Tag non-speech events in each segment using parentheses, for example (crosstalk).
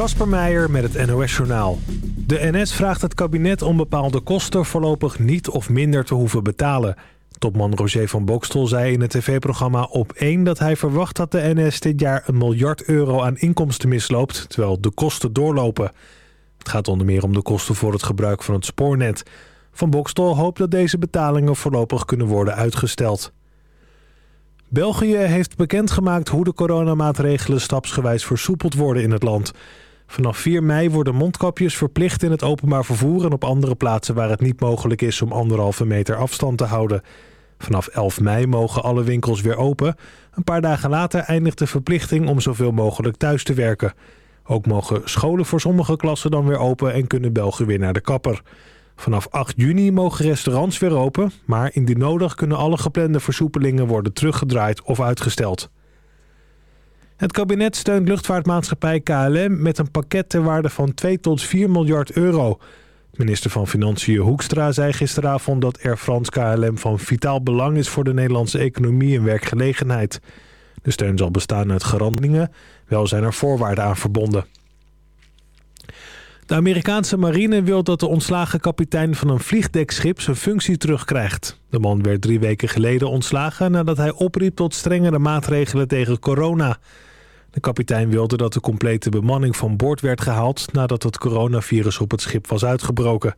Kasper Meijer met het NOS-journaal. De NS vraagt het kabinet om bepaalde kosten voorlopig niet of minder te hoeven betalen. Topman Roger van Bokstel zei in het tv-programma Op 1 dat hij verwacht dat de NS dit jaar een miljard euro aan inkomsten misloopt, terwijl de kosten doorlopen. Het gaat onder meer om de kosten voor het gebruik van het spoornet. Van Bokstel hoopt dat deze betalingen voorlopig kunnen worden uitgesteld. België heeft bekendgemaakt hoe de coronamaatregelen stapsgewijs versoepeld worden in het land. Vanaf 4 mei worden mondkapjes verplicht in het openbaar vervoer... en op andere plaatsen waar het niet mogelijk is om anderhalve meter afstand te houden. Vanaf 11 mei mogen alle winkels weer open. Een paar dagen later eindigt de verplichting om zoveel mogelijk thuis te werken. Ook mogen scholen voor sommige klassen dan weer open en kunnen Belgen weer naar de kapper. Vanaf 8 juni mogen restaurants weer open, maar indien nodig kunnen alle geplande versoepelingen worden teruggedraaid of uitgesteld. Het kabinet steunt luchtvaartmaatschappij KLM met een pakket ter waarde van 2 tot 4 miljard euro. Minister van Financiën Hoekstra zei gisteravond dat Air France KLM van vitaal belang is voor de Nederlandse economie en werkgelegenheid. De steun zal bestaan uit garantingen, wel zijn er voorwaarden aan verbonden. De Amerikaanse marine wil dat de ontslagen kapitein van een vliegdekschip zijn functie terugkrijgt. De man werd drie weken geleden ontslagen nadat hij opriep tot strengere maatregelen tegen corona. De kapitein wilde dat de complete bemanning van boord werd gehaald nadat het coronavirus op het schip was uitgebroken.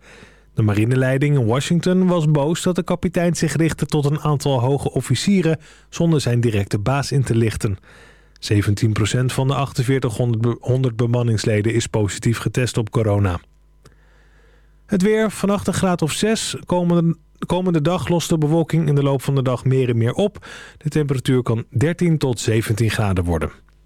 De marineleiding in Washington was boos dat de kapitein zich richtte tot een aantal hoge officieren zonder zijn directe baas in te lichten. 17% van de 4800 bemanningsleden is positief getest op corona. Het weer, vannacht een graad of 6. Komende, komende dag lost de bewolking in de loop van de dag meer en meer op. De temperatuur kan 13 tot 17 graden worden.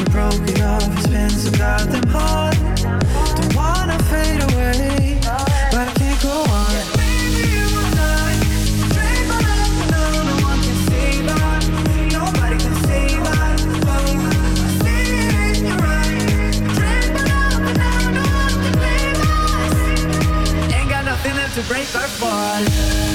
Cause since we broke it off, it's been so goddamn hard. Don't wanna fade away, but I can't go on. To break our fall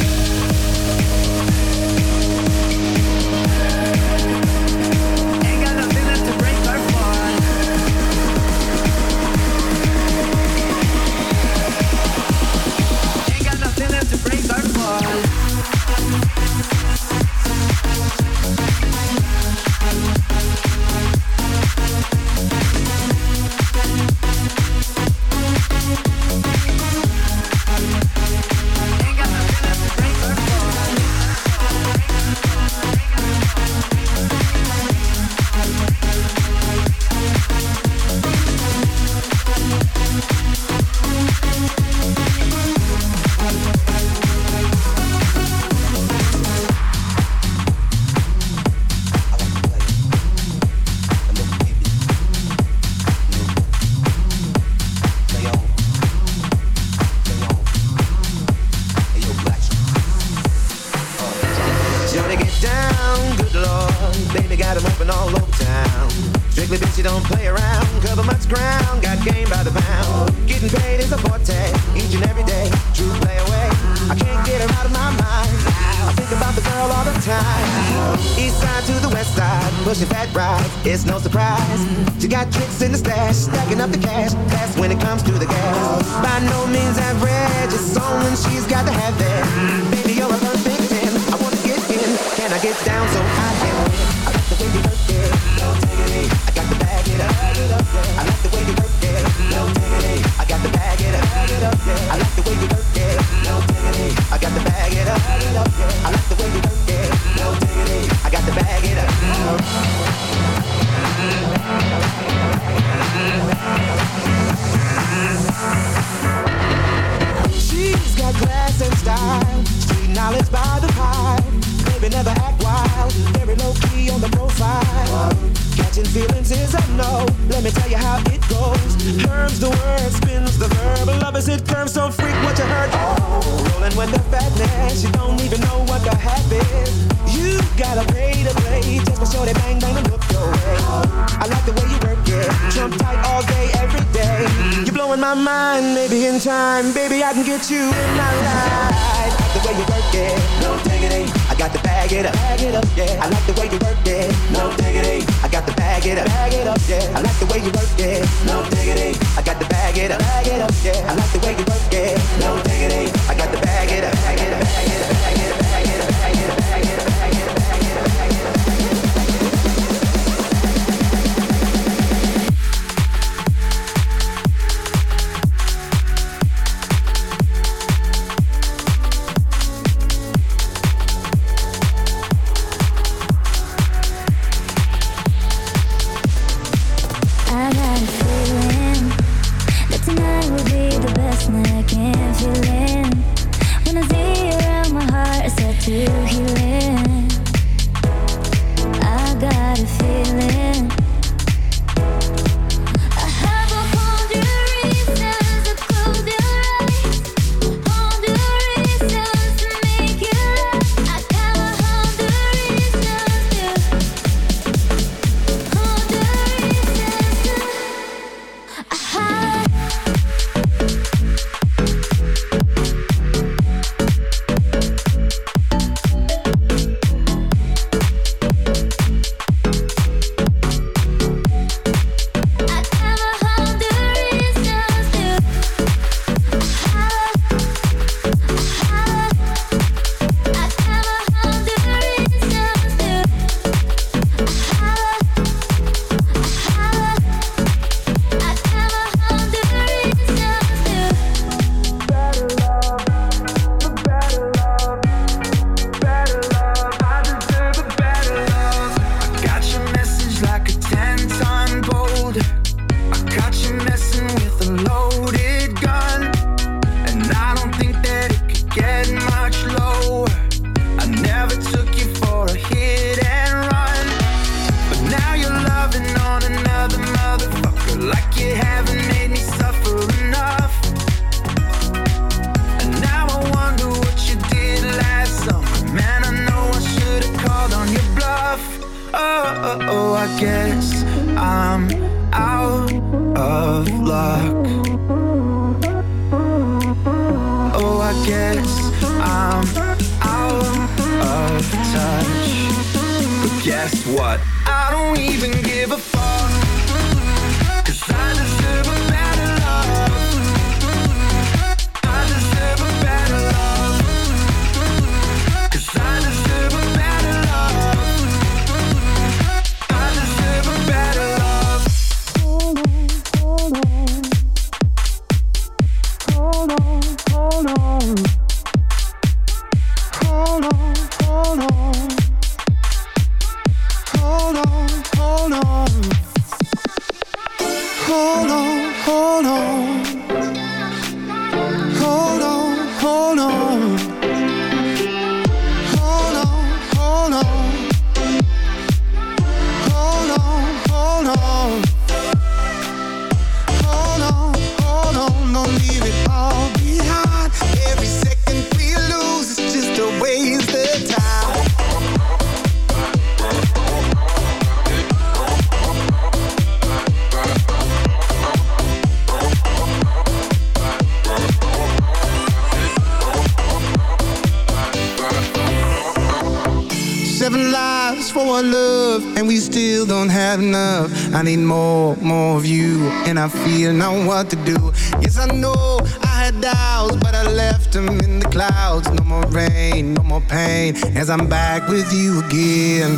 need more, more of you And I feel now what to do. Yes, I know I had doubts But I left them in the clouds. No more rain, no more pain As I'm back with you again.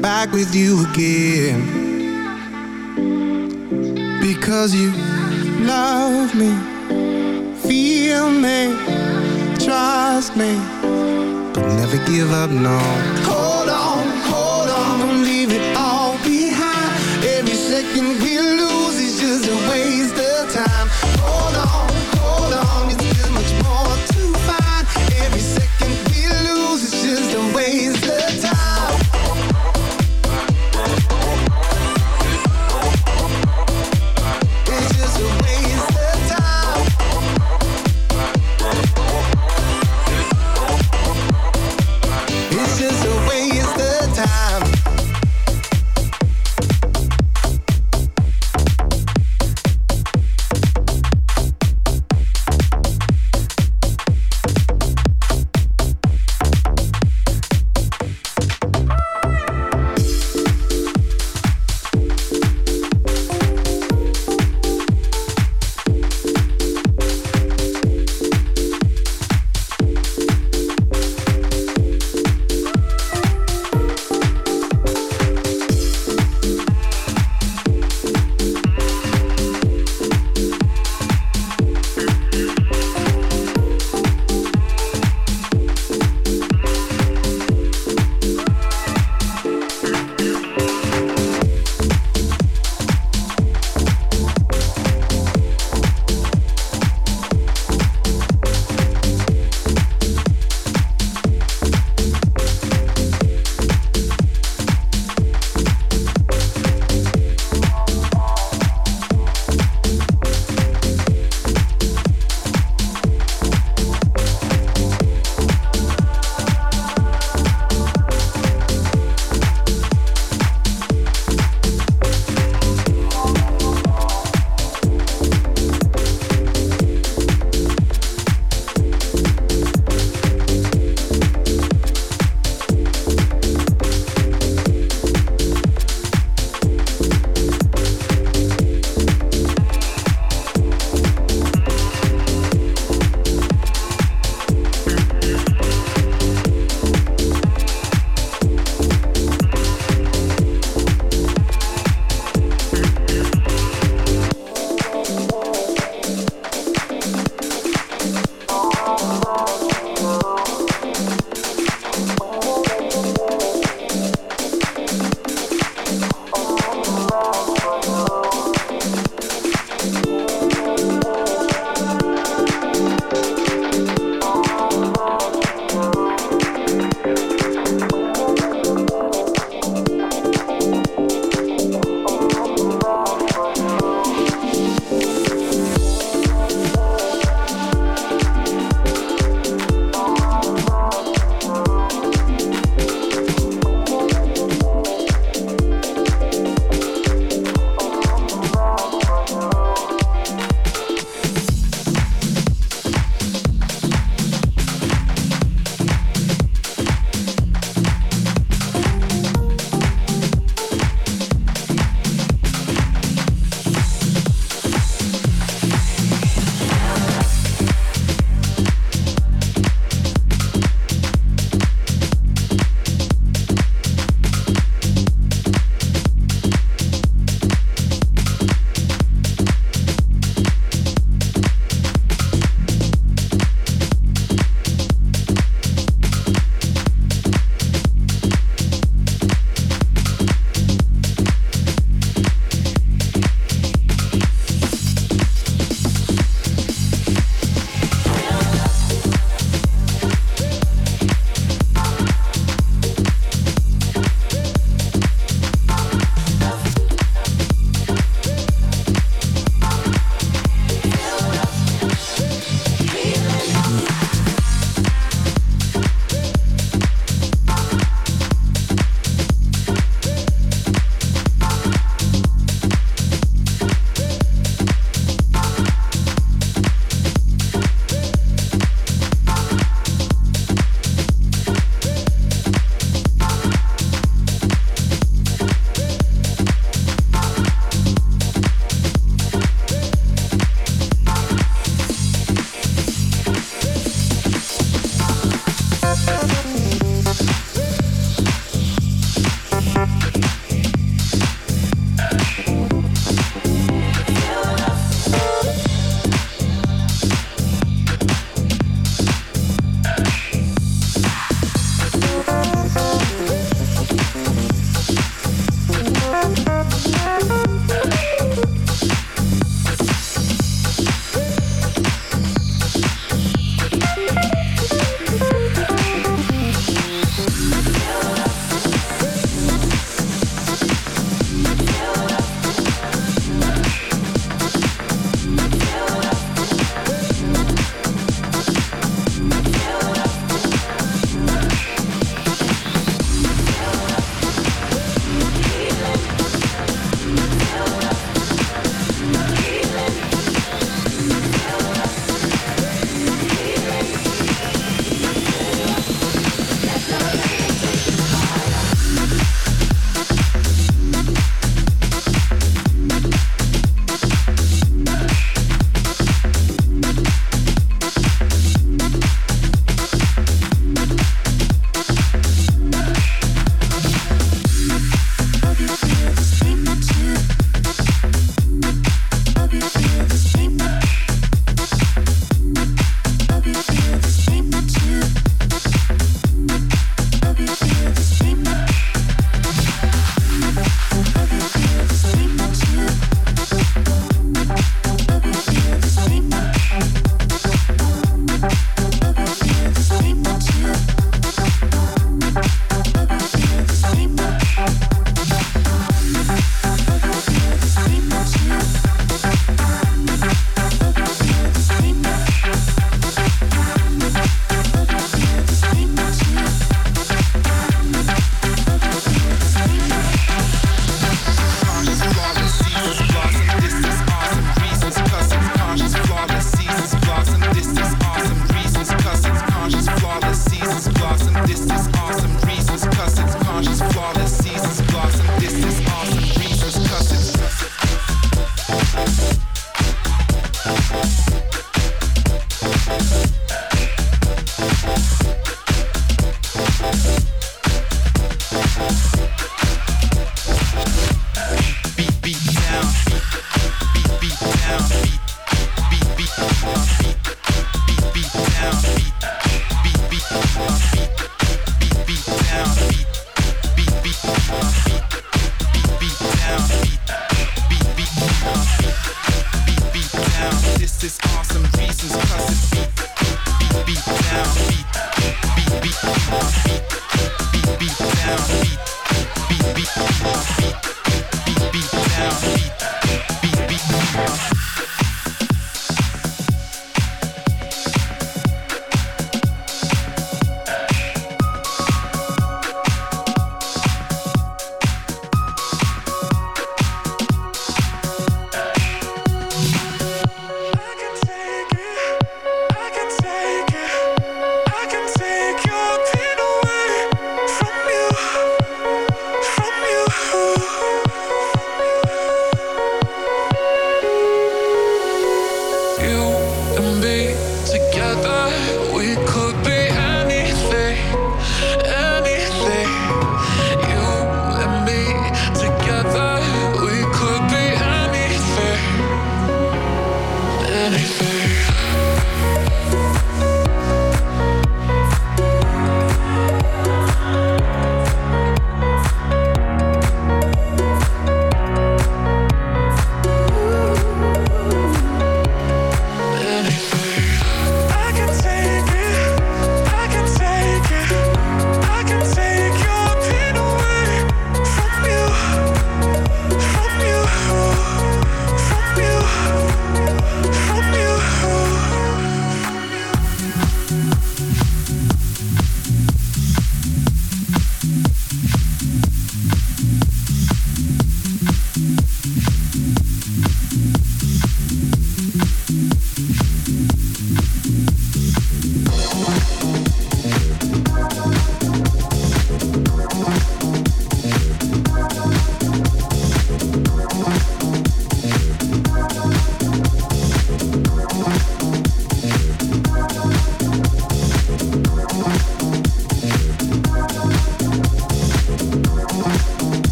Back with you again. Because you love me Feel me Trust me. But never give up, no. Hold on.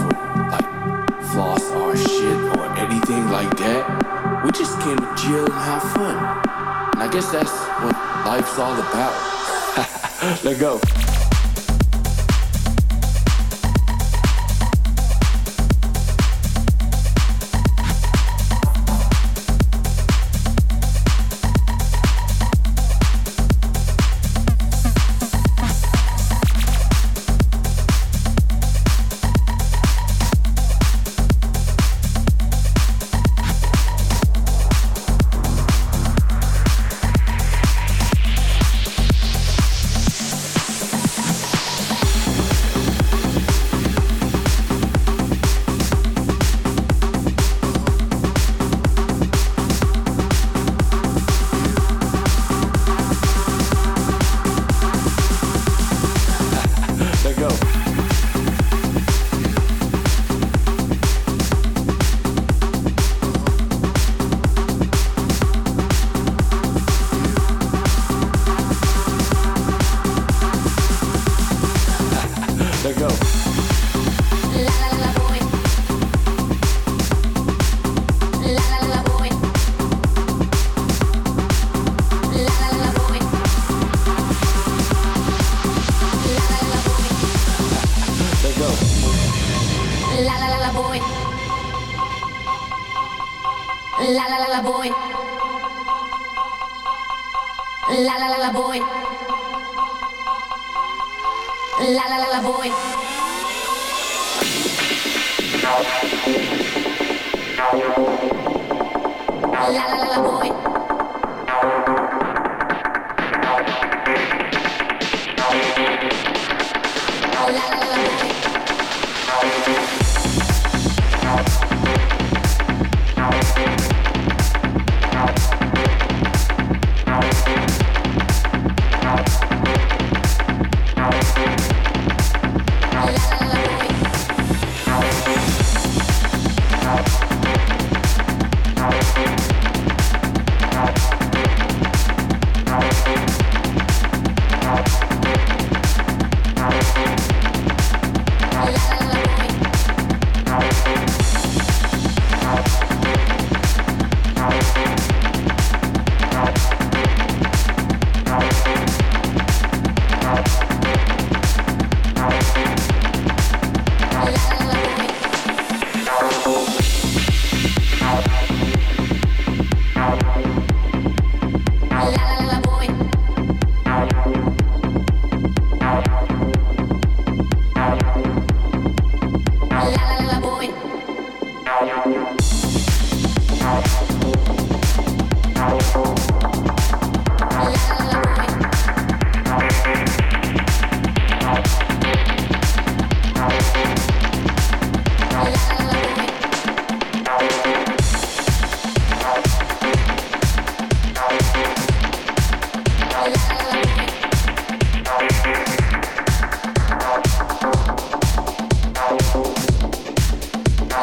Or like floss our shit or anything like that. We just came to chill and have fun. And I guess that's what life's all about. (laughs) Let go. boy. La la la la boy. La la la la boy.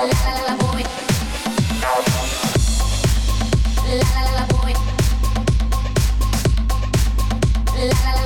La la la boy. La la la.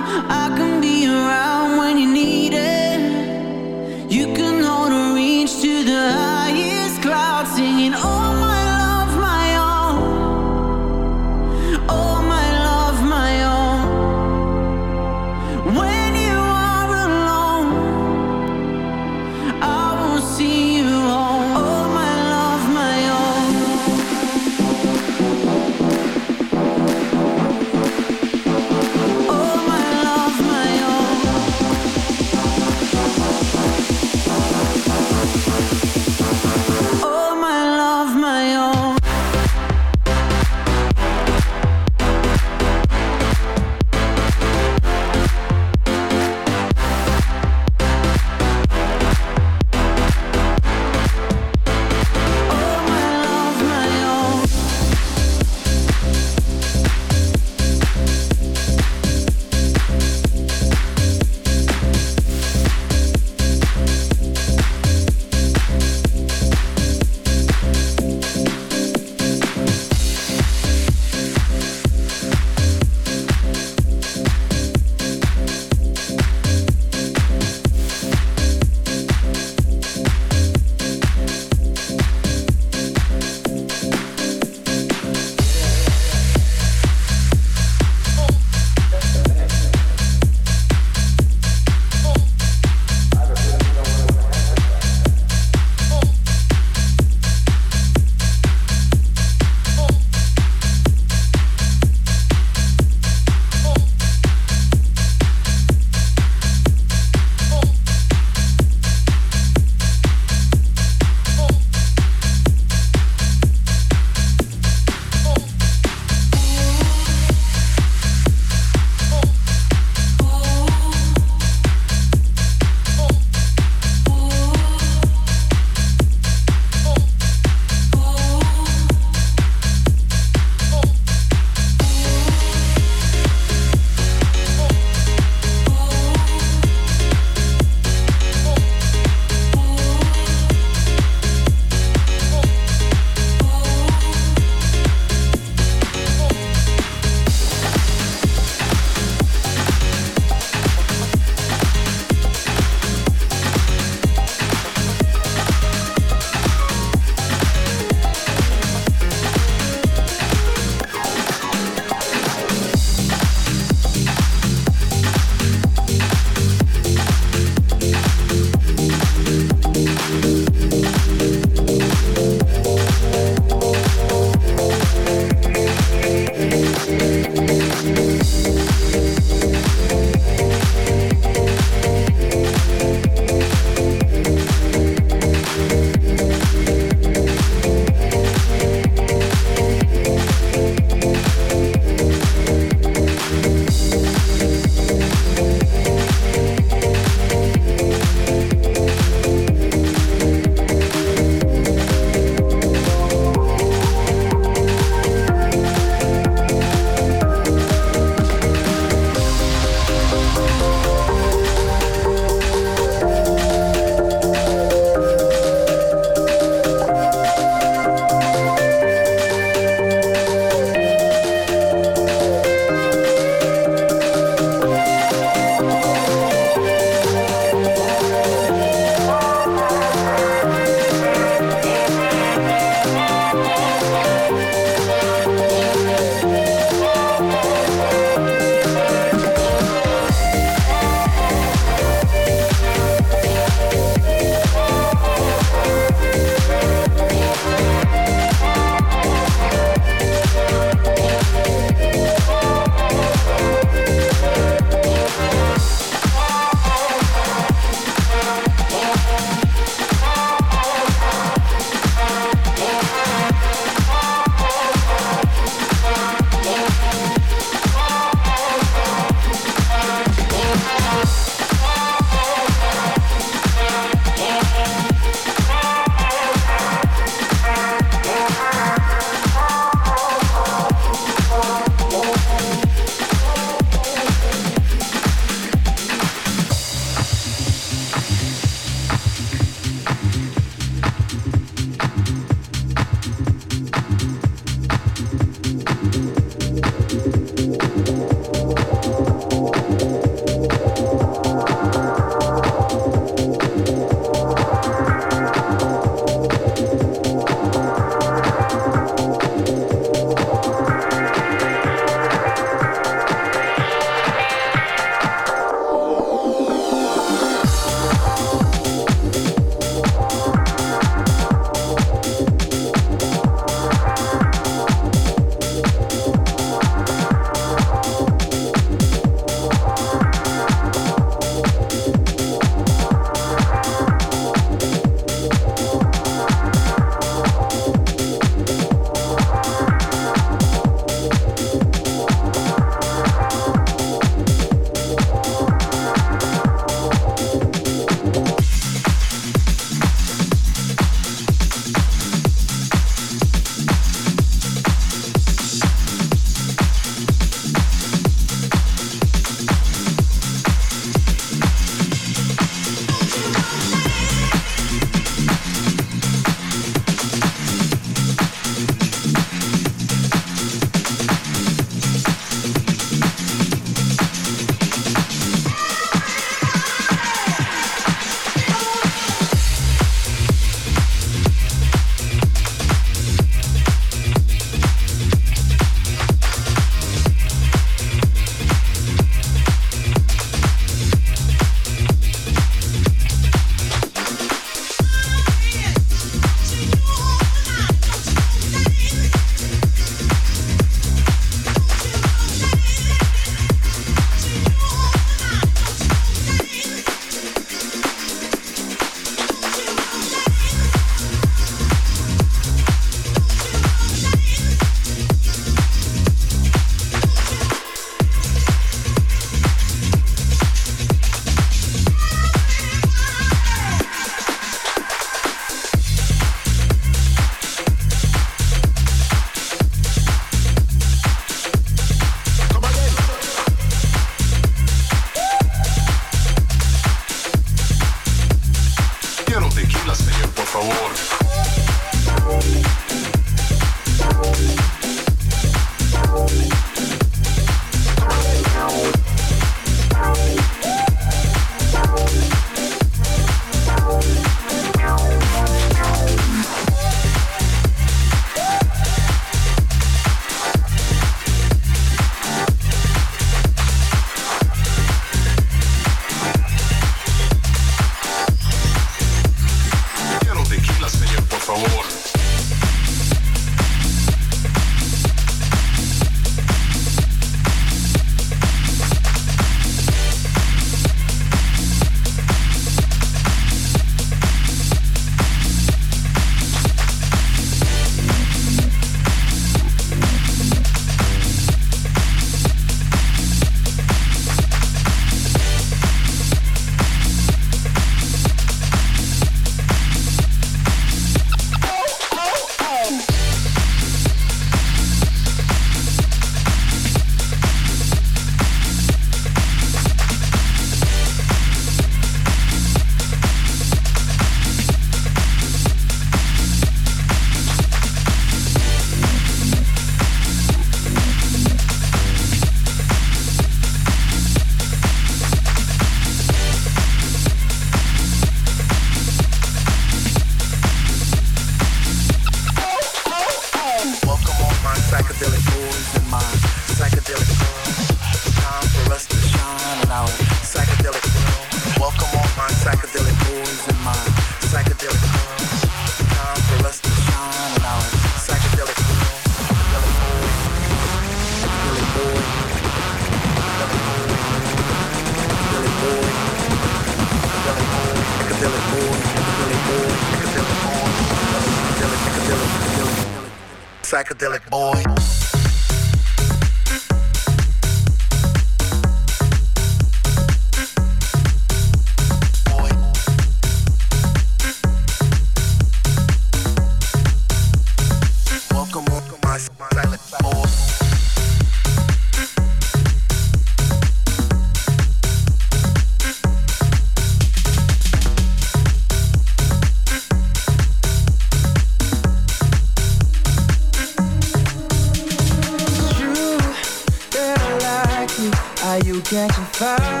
fire,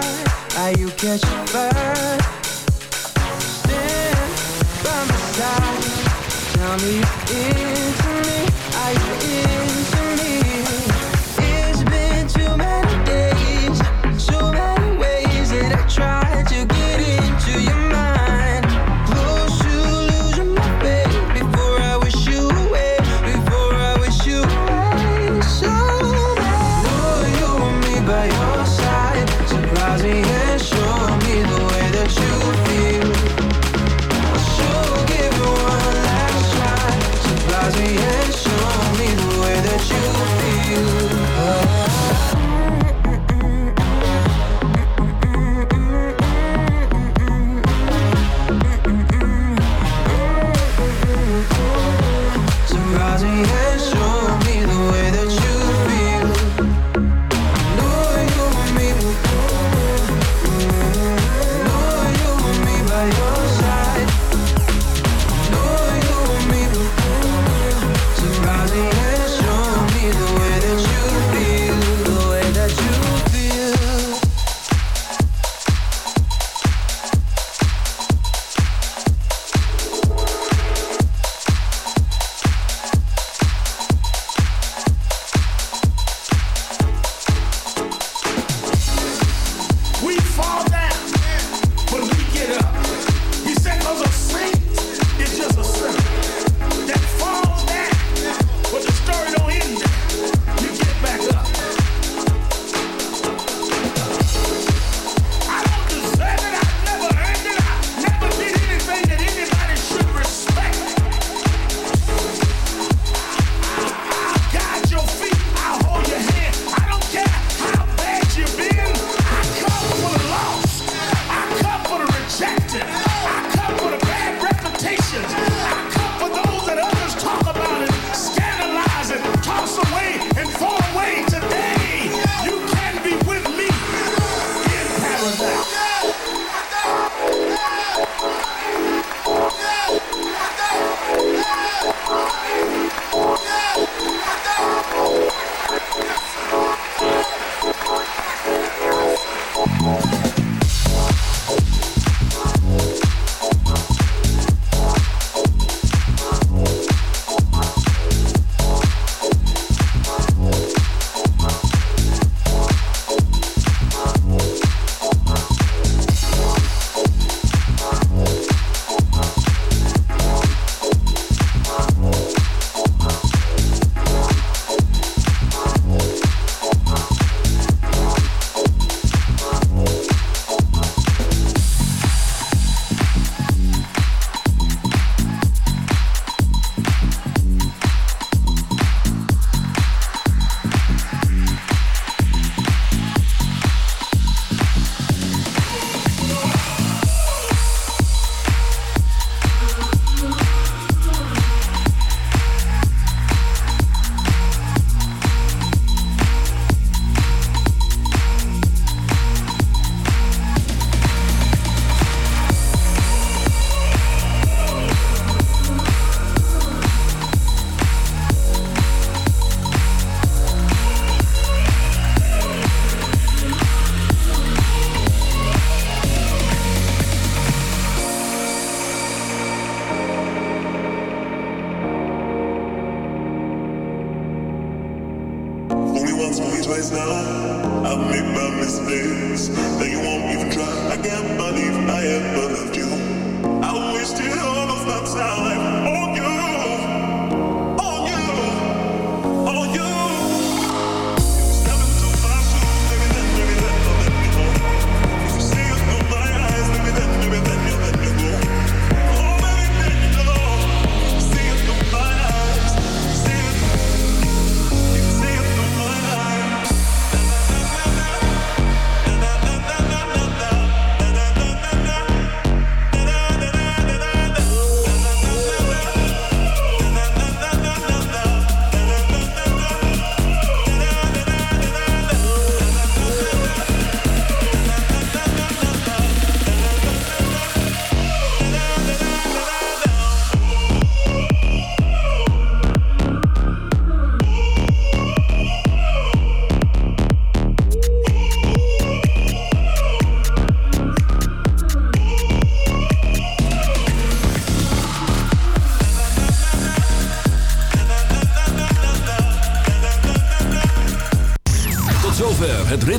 are you catching fire? Stand by my side, tell me if